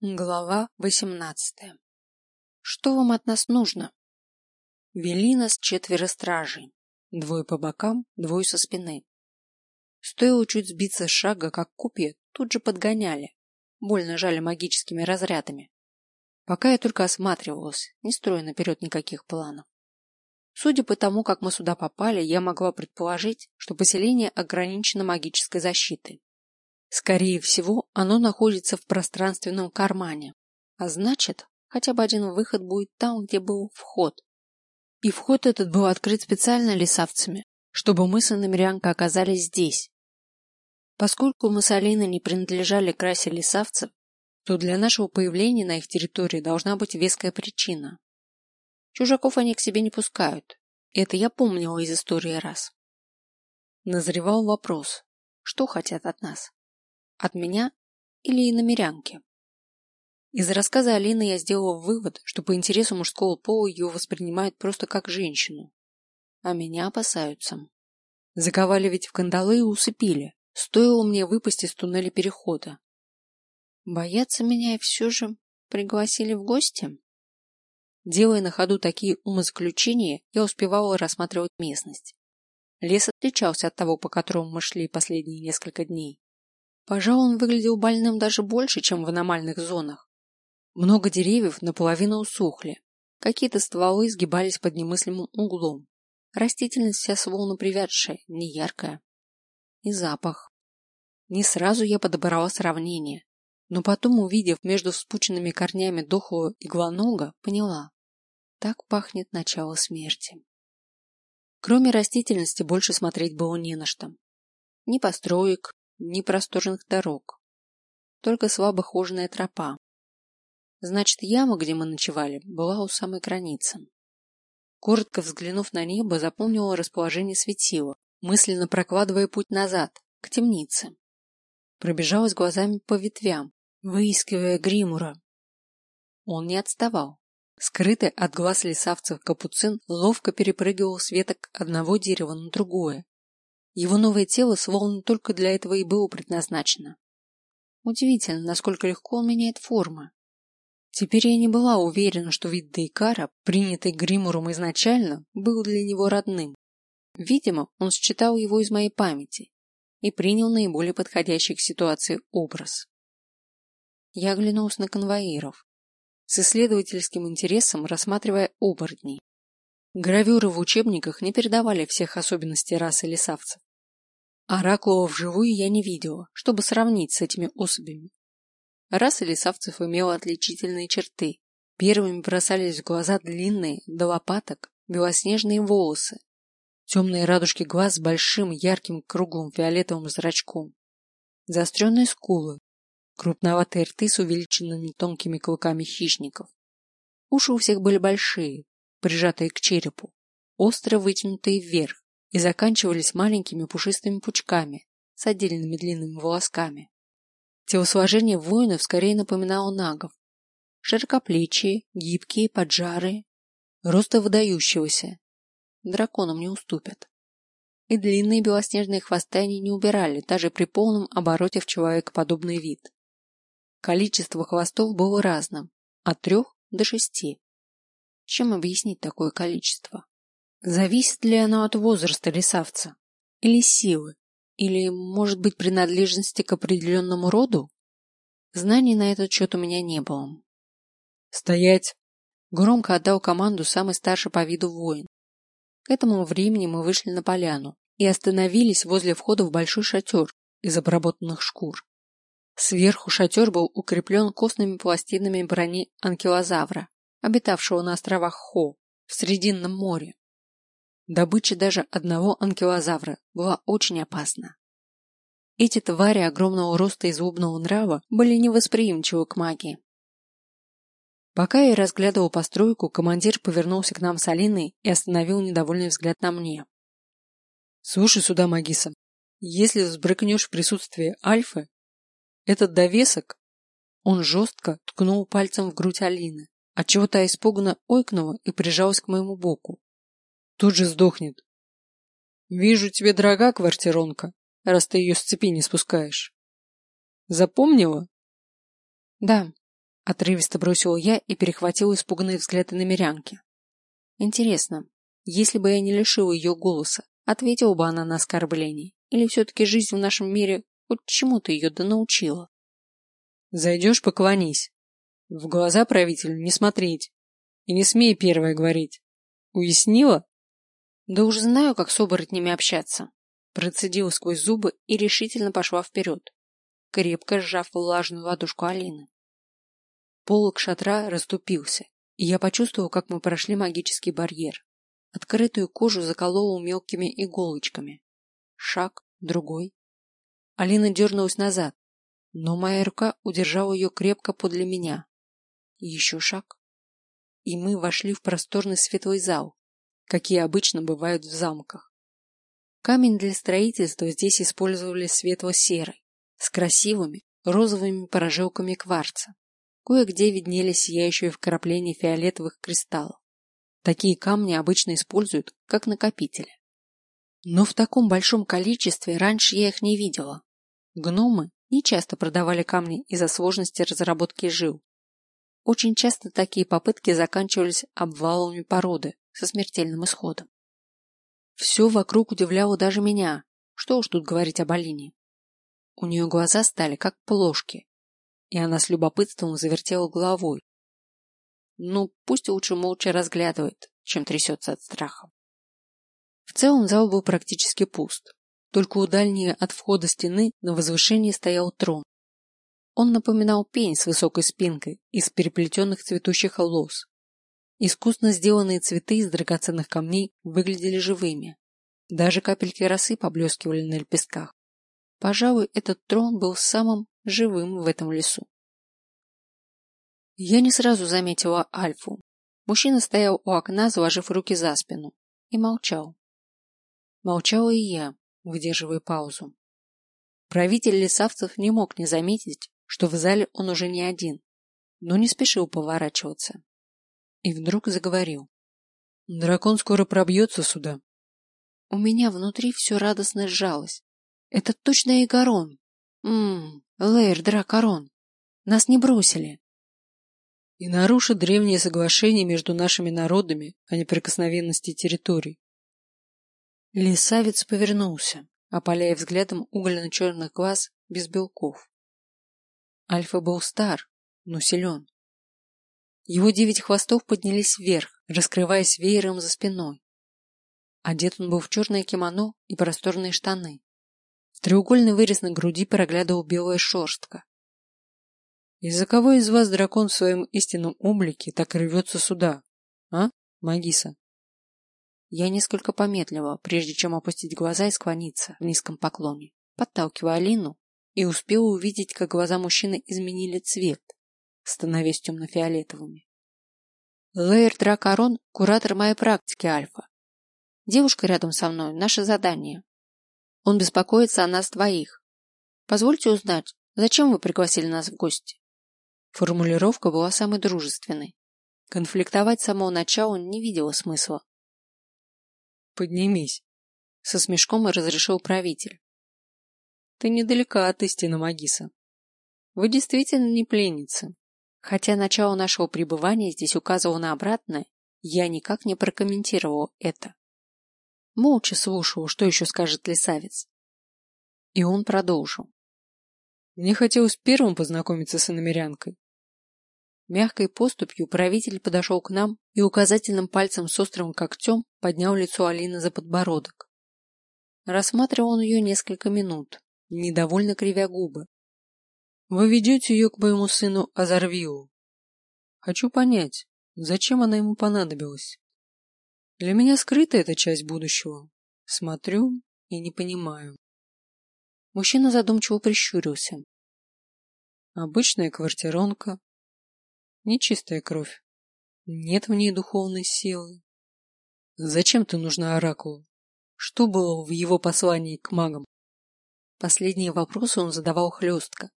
Глава восемнадцатая. Что вам от нас нужно? Вели нас четверо стражей. Двое по бокам, двое со спины. Стоило чуть сбиться с шага, как купе тут же подгоняли. Больно жали магическими разрядами. Пока я только осматривалась, не строя наперед никаких планов. Судя по тому, как мы сюда попали, я могла предположить, что поселение ограничено магической защитой. Скорее всего, оно находится в пространственном кармане, а значит, хотя бы один выход будет там, где был вход. И вход этот был открыт специально лесавцами, чтобы мы с иномерянкой оказались здесь. Поскольку мы с Алиной не принадлежали к расе лесавцев, то для нашего появления на их территории должна быть веская причина. Чужаков они к себе не пускают. Это я помнила из истории раз. Назревал вопрос, что хотят от нас. От меня или иномерянки? Из рассказа Алины я сделала вывод, что по интересу мужского пола ее воспринимают просто как женщину. А меня опасаются. Заковали ведь в кандалы и усыпили. Стоило мне выпасть из туннеля перехода. Боятся меня и все же пригласили в гости? Делая на ходу такие умозаключения, я успевала рассматривать местность. Лес отличался от того, по которому мы шли последние несколько дней. Пожалуй, он выглядел больным даже больше, чем в аномальных зонах. Много деревьев наполовину усохли. Какие-то стволы сгибались под немыслимым углом. Растительность вся словно привядшая, неяркая. И запах. Не сразу я подобрала сравнение, но потом, увидев между вспученными корнями дохлого иглонога, поняла. Так пахнет начало смерти. Кроме растительности больше смотреть было не на что. Ни построек, ни просторных дорог. Только слабо тропа. Значит, яма, где мы ночевали, была у самой границы. Коротко взглянув на небо, запомнила расположение светила, мысленно прокладывая путь назад, к темнице. Пробежалась глазами по ветвям, выискивая Гримура. Он не отставал. Скрытый от глаз лесавцев капуцин ловко перепрыгивал с веток одного дерева на другое, его новое тело словно только для этого и было предназначено. Удивительно, насколько легко он меняет формы. Теперь я не была уверена, что вид Дейкара, принятый Гримуром изначально, был для него родным. Видимо, он считал его из моей памяти и принял наиболее подходящий к ситуации образ. Я оглянулась на конвоиров, с исследовательским интересом рассматривая оборотней. Гравюры в учебниках не передавали всех особенностей расы лесавцев. Оракула вживую я не видела, чтобы сравнить с этими особями. Раса лесавцев имела отличительные черты. Первыми бросались в глаза длинные, до лопаток, белоснежные волосы, темные радужки глаз с большим ярким круглым фиолетовым зрачком, заостренные скулы, крупноватые рты с увеличенными тонкими клыками хищников. Уши у всех были большие, прижатые к черепу, остро вытянутые вверх, и заканчивались маленькими пушистыми пучками с отдельными длинными волосками. Телосложение воинов скорее напоминало нагов. Широкоплечие, гибкие, поджарые, роста выдающегося. Драконам не уступят. И длинные белоснежные хвосты они не убирали, даже при полном обороте в человекоподобный вид. Количество хвостов было разным, от трех до шести. Чем объяснить такое количество? Зависит ли оно от возраста лесавца? Или силы? Или, может быть, принадлежности к определенному роду? Знаний на этот счет у меня не было. «Стоять!» Громко отдал команду самый старший по виду воин. К этому времени мы вышли на поляну и остановились возле входа в большой шатер из обработанных шкур. Сверху шатер был укреплен костными пластинами брони анкилозавра, обитавшего на островах Хо в Срединном море. Добыча даже одного анкилозавра была очень опасна. Эти твари огромного роста и злобного нрава были невосприимчивы к магии. Пока я разглядывал постройку, командир повернулся к нам с Алиной и остановил недовольный взгляд на мне. «Слушай сюда, Магиса, если взбрыкнешь в присутствии Альфы, этот довесок...» Он жестко ткнул пальцем в грудь Алины, отчего та испуганно ойкнула и прижалась к моему боку тут же сдохнет. Вижу, тебе дорога квартиронка, раз ты ее с цепи не спускаешь. Запомнила? Да. Отрывисто бросила я и перехватила испуганные взгляды на мирянки. Интересно, если бы я не лишила ее голоса, ответила бы она на оскорбление, или все-таки жизнь в нашем мире хоть чему-то ее да научила? Зайдешь, поклонись. В глаза правителю не смотреть. И не смей первое говорить. Уяснила? Да уже знаю, как с оборотнями общаться. Процедила сквозь зубы и решительно пошла вперед, крепко сжав влажную ладошку Алины. Полок шатра расступился, и я почувствовал, как мы прошли магический барьер. Открытую кожу заколола мелкими иголочками. Шаг, другой. Алина дернулась назад, но моя рука удержала ее крепко подле меня. Еще шаг. И мы вошли в просторный светлый зал, какие обычно бывают в замках. Камень для строительства здесь использовали светло-серый, с красивыми розовыми прожилками кварца. Кое-где виднелись сияющие вкрапления фиолетовых кристаллов. Такие камни обычно используют как накопители. Но в таком большом количестве раньше я их не видела. Гномы не часто продавали камни из-за сложности разработки жил. Очень часто такие попытки заканчивались обвалами породы со смертельным исходом. Все вокруг удивляло даже меня. Что уж тут говорить об Алине. У нее глаза стали как плошки, и она с любопытством завертела головой. Ну, пусть лучше молча разглядывает, чем трясется от страха. В целом зал был практически пуст. Только у дальней от входа стены на возвышении стоял трон. Он напоминал пень с высокой спинкой из переплетенных цветущих лоз. Искусно сделанные цветы из драгоценных камней выглядели живыми. Даже капельки росы поблескивали на лепестках. Пожалуй, этот трон был самым живым в этом лесу. Я не сразу заметила Альфу. Мужчина стоял у окна, заложив руки за спину, и молчал. Молчала и я, выдерживая паузу. Правитель лесавцев не мог не заметить, что в зале он уже не один, но не спешил поворачиваться. И вдруг заговорил. «Дракон скоро пробьется сюда». У меня внутри все радостно сжалось. Это точно Игорон. Ммм, Лейр Дракорон. Нас не бросили. И нарушит древние соглашения между нашими народами о неприкосновенности территорий. Лисавец повернулся, опаляя взглядом угольно-черных глаз без белков. Альфа был стар, но силен. Его девять хвостов поднялись вверх, раскрываясь веером за спиной. Одет он был в черное кимоно и просторные штаны. Треугольный вырез на груди проглядывал белая шерстка. Из-за кого из вас дракон в своем истинном облике так рвется сюда, а, Магиса? Я несколько помедлила, прежде чем опустить глаза и склониться в низком поклоне, подталкивая Алину, и успела увидеть, как глаза мужчины изменили цвет, становясь темно-фиолетовыми. Лейер Дракарон — куратор моей практики Альфа. Девушка рядом со мной — наше задание. Он беспокоится о нас двоих. Позвольте узнать, зачем вы пригласили нас в гости? Формулировка была самой дружественной. Конфликтовать с самого начала не видела смысла. Поднимись, со смешком и разрешил правитель. Ты недалека от истины, Магиса. Вы действительно не пленница. Хотя начало нашего пребывания здесь указывало на обратное, я никак не прокомментировал это. Молча слушал, что еще скажет лесавец. И он продолжил. Мне хотелось первым познакомиться с иномерянкой. Мягкой поступью правитель подошел к нам и указательным пальцем с острым когтем поднял лицо Алины за подбородок. Рассматривал он ее несколько минут, недовольно кривя губы. Вы ведете ее к моему сыну Азарвилу. Хочу понять, зачем она ему понадобилась. Для меня скрыта эта часть будущего. Смотрю и не понимаю. Мужчина задумчиво прищурился. Обычная квартиронка. Нечистая кровь. Нет в ней духовной силы. Зачем ты нужна оракулу? Что было в его послании к магам? Последние вопросы он задавал хлестко.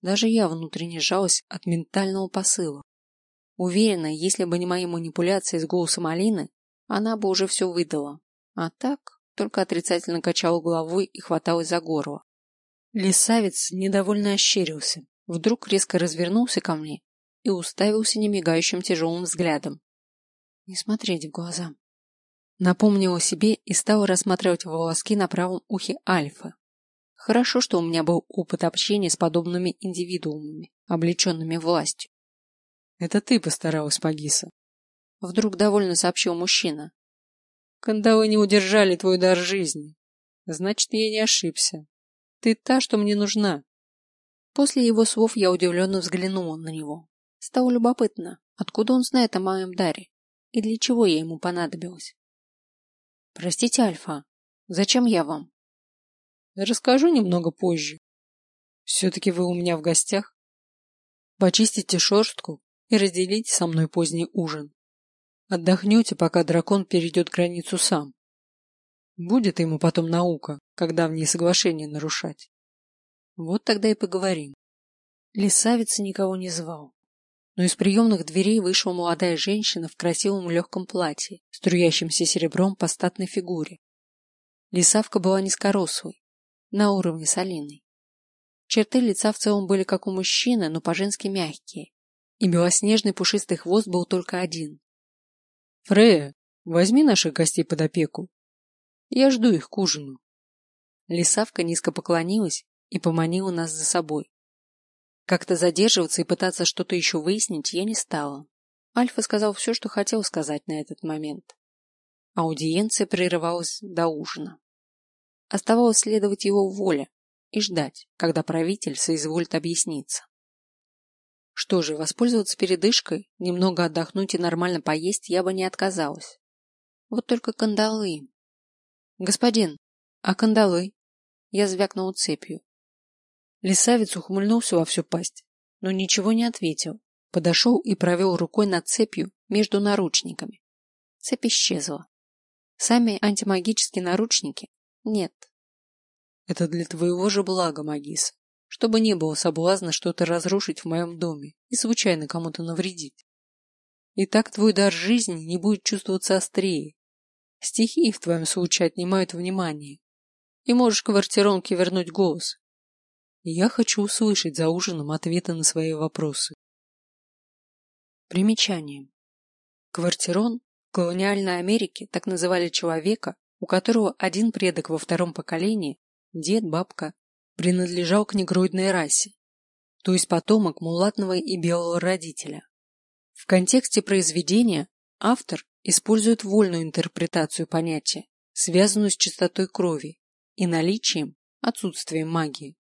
Даже я внутренне жалась от ментального посыла. Уверена, если бы не мои манипуляции с голосом Алины, она бы уже все выдала. А так только отрицательно качал головой и хваталась за горло. Лисавец недовольно ощерился, вдруг резко развернулся ко мне и уставился немигающим тяжелым взглядом. Не смотреть в глаза. Напомнила себе и стала рассматривать волоски на правом ухе Альфа. Хорошо, что у меня был опыт общения с подобными индивидуумами, облеченными властью. Это ты постаралась, Пагиса. Вдруг довольно сообщил мужчина. Кандалы не удержали твой дар жизни. Значит, я не ошибся. Ты та, что мне нужна. После его слов я удивленно взглянула на него. Стало любопытно, откуда он знает о моем даре и для чего я ему понадобилась. Простите, Альфа, зачем я вам? Расскажу немного позже. Все-таки вы у меня в гостях. Почистите шерстку и разделите со мной поздний ужин. Отдохнете, пока дракон перейдет границу сам. Будет ему потом наука, когда в ней соглашение нарушать. Вот тогда и поговорим. Лисавица никого не звал. Но из приемных дверей вышла молодая женщина в красивом легком платье, струящимся серебром по статной фигуре. Лисавка была низкорослой, на уровне с Алиной. Черты лица в целом были как у мужчины, но по-женски мягкие, и белоснежный пушистый хвост был только один. Фрея, возьми наших гостей под опеку. Я жду их к ужину. Лисавка низко поклонилась и поманила нас за собой. Как-то задерживаться и пытаться что-то еще выяснить я не стала. Альфа сказал все, что хотел сказать на этот момент. Аудиенция прерывалась до ужина. Оставалось следовать его воле и ждать, когда правитель соизволит объясниться. Что же, воспользоваться передышкой, немного отдохнуть и нормально поесть я бы не отказалась. Вот только кандалы. Господин, а кандалы? Я звякнула цепью. Лисавец ухмыльнулся во всю пасть, но ничего не ответил. Подошел и провел рукой над цепью между наручниками. Цепь исчезла. Сами антимагические наручники нет. Это для твоего же блага, Магис чтобы не было соблазна что-то разрушить в моем доме и случайно кому-то навредить. И так твой дар жизни не будет чувствоваться острее. Стихии в твоем случае отнимают внимание, и можешь квартиронке вернуть голос. Я хочу услышать за ужином ответы на свои вопросы. Примечание. Квартирон в колониальной Америке так называли человека, у которого один предок во втором поколении, дед, бабка, принадлежал к негроидной расе, то есть потомок мулатного и белого родителя. В контексте произведения автор использует вольную интерпретацию понятия, связанную с чистотой крови и наличием, отсутствием магии.